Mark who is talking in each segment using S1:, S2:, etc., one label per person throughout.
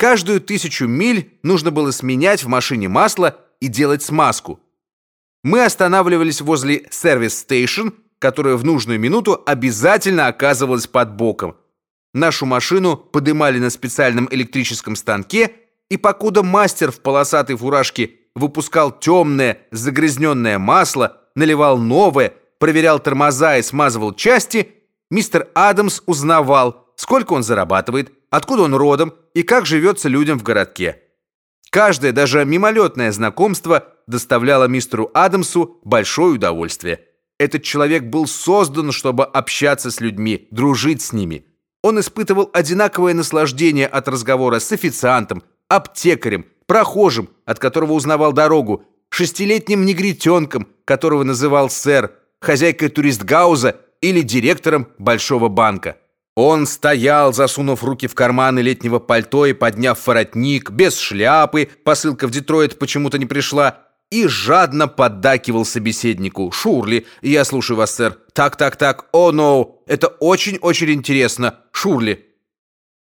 S1: Каждую тысячу миль нужно было сменять в машине масло и делать смазку. Мы останавливались возле сервис-стейшн, которая в нужную минуту обязательно оказывалась под боком. Нашу машину подымали на специальном электрическом станке, и покуда мастер в полосатой фуражке выпускал темное, загрязненное масло, наливал новое, проверял тормоза и смазывал части, мистер Адамс узнавал, сколько он зарабатывает, откуда он родом и как живется людям в городке. Каждое, даже мимолетное знакомство доставляло мистеру Адамсу большое удовольствие. Этот человек был создан, чтобы общаться с людьми, дружить с ними. Он испытывал одинаковое наслаждение от разговора с официантом, аптекарем, прохожим, от которого узнавал дорогу, шестилетним негритенком, которого называл сэр, хозяйкой туристгауза или директором большого банка. Он стоял, засунув руки в карманы летнего пальто и подняв воротник, без шляпы, посылка в Детройт почему-то не пришла, и жадно поддакивал собеседнику. «Шурли, я слушаю вас, сэр. Так, так, так. О, oh, no. Это очень-очень интересно. Шурли».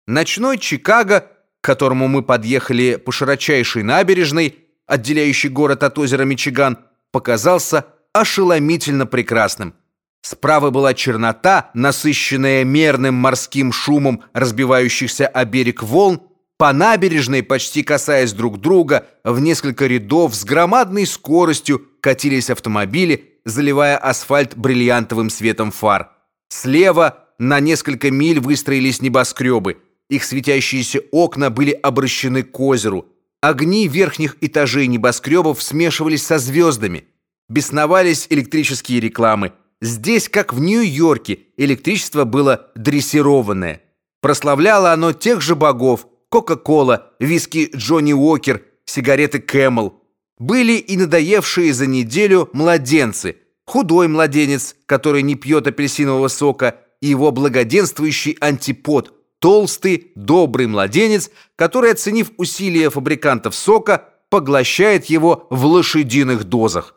S1: Ночной Чикаго, к которому мы подъехали по широчайшей набережной, отделяющей город от озера Мичиган, показался ошеломительно прекрасным. Справа была чернота, насыщенная мерным морским шумом разбивающихся о берег волн, по набережной, почти касаясь друг друга, в несколько рядов с громадной скоростью катились автомобили, заливая асфальт бриллиантовым светом фар. Слева на несколько миль выстроились небоскребы. Их светящиеся окна были обращены к озеру. Огни верхних этажей небоскребов смешивались со звездами. Бесновались электрические рекламы. Здесь, как в Нью-Йорке, электричество было дрессированное. Прославляло оно тех же богов, Кока-кола, виски Джонни Уокер, сигареты Кэмел. Были и надоевшие за неделю младенцы. Худой младенец, который не пьет апельсинового сока, и его благоденствующий антипод – толстый, добрый младенец, который, оценив усилия фабрикантов сока, поглощает его в лошадиных дозах.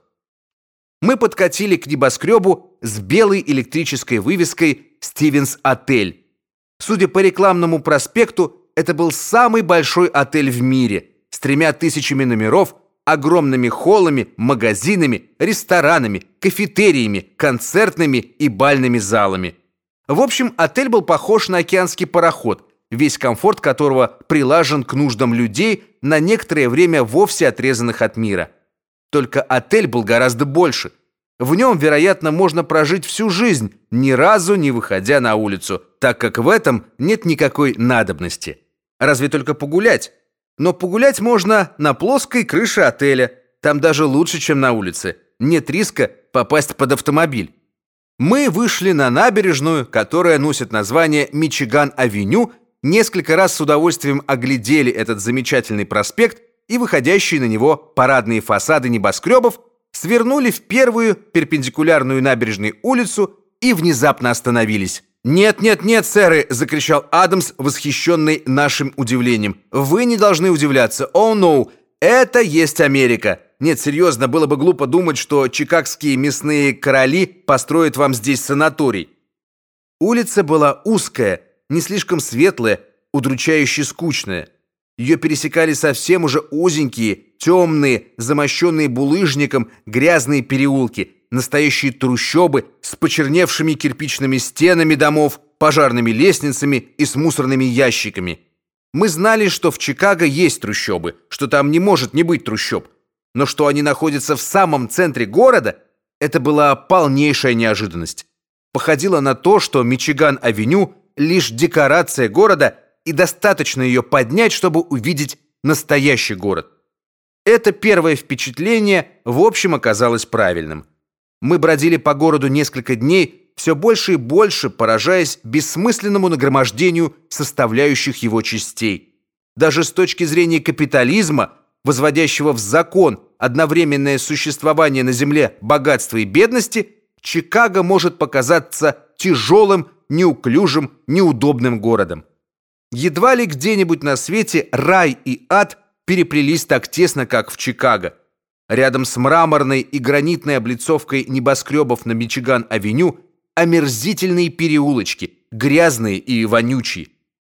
S1: Мы подкатили к небоскребу с белой электрической вывеской «Стивенс Отель». Судя по рекламному проспекту, это был самый большой отель в мире с тремя тысячами номеров, огромными холлами, магазинами, ресторанами, кафетериями, концертными и бальными залами. В общем, отель был похож на океанский пароход, весь комфорт которого прилажен к нуждам людей, на некоторое время вовсе отрезанных от мира. Только отель был гораздо больше. В нем, вероятно, можно прожить всю жизнь, ни разу не выходя на улицу, так как в этом нет никакой надобности. Разве только погулять. Но погулять можно на плоской крыше отеля. Там даже лучше, чем на улице. Нет риска попасть под автомобиль. Мы вышли на набережную, которая носит название Мичиган-авеню, несколько раз с удовольствием оглядели этот замечательный проспект и выходящие на него парадные фасады небоскребов, свернули в первую перпендикулярную набережную улицу и внезапно остановились. «Нет, нет, нет, сэры!» – закричал Адамс, восхищенный нашим удивлением. «Вы не должны удивляться. О, oh, no! Это есть Америка!» Нет, серьезно, было бы глупо думать, что чикагские мясные короли построят вам здесь санаторий. Улица была узкая, не слишком светлая, удручающе скучная. Ее пересекали совсем уже узенькие, темные, замощенные булыжником грязные переулки – настоящие трущобы с почерневшими кирпичными стенами домов, пожарными лестницами и с мусорными ящиками. Мы знали, что в Чикаго есть трущобы, что там не может не быть трущоб, но что они находятся в самом центре города, это была полнейшая неожиданность. Походило на то, что Мичиган-авеню лишь декорация города и достаточно ее поднять, чтобы увидеть настоящий город. Это первое впечатление в общем оказалось правильным. Мы бродили по городу несколько дней, все больше и больше поражаясь бессмысленному нагромождению составляющих его частей. Даже с точки зрения капитализма, возводящего в закон одновременное существование на земле богатства и бедности, Чикаго может показаться тяжелым, неуклюжим, неудобным городом. Едва ли где-нибудь на свете рай и ад переплелись так тесно, как в Чикаго. Рядом с мраморной и гранитной облицовкой небоскребов на Мичиган-авеню омерзительные переулочки, грязные и вонючие.